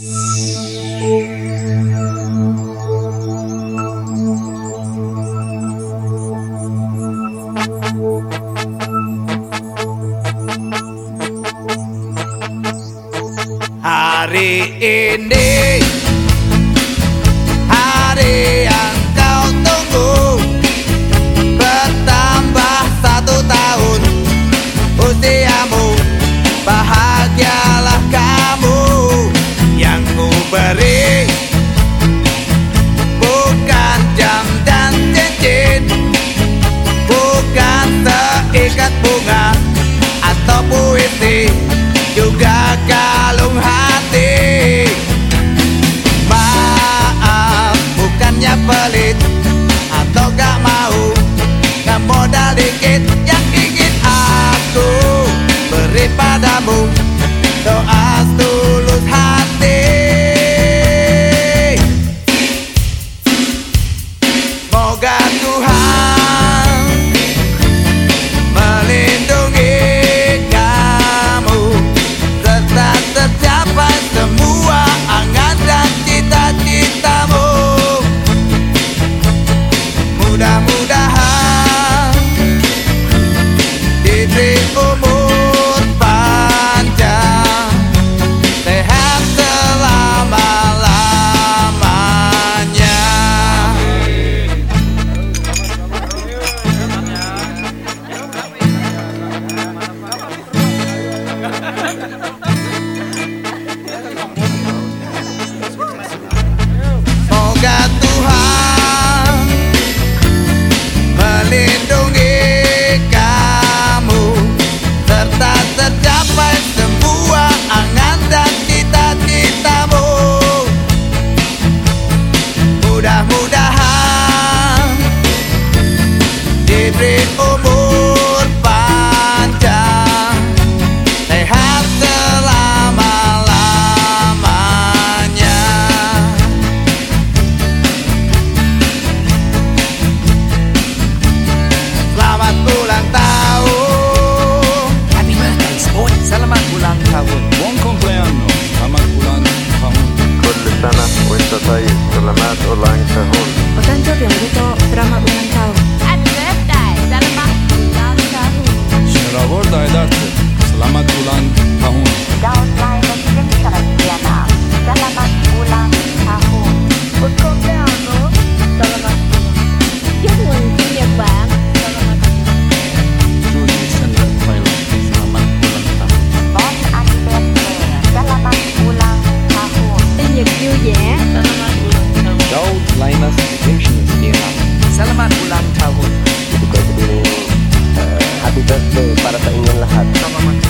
Hari ini hari yang juga kalung hati. Maaf bukannya pelit atau gak mau Gak modal dikit. Yang ingin aku beri padamu Doa tulus hati. Moga Tuhan mudah-mudahan. Diberi the best para sa inyong lahat. Tama man.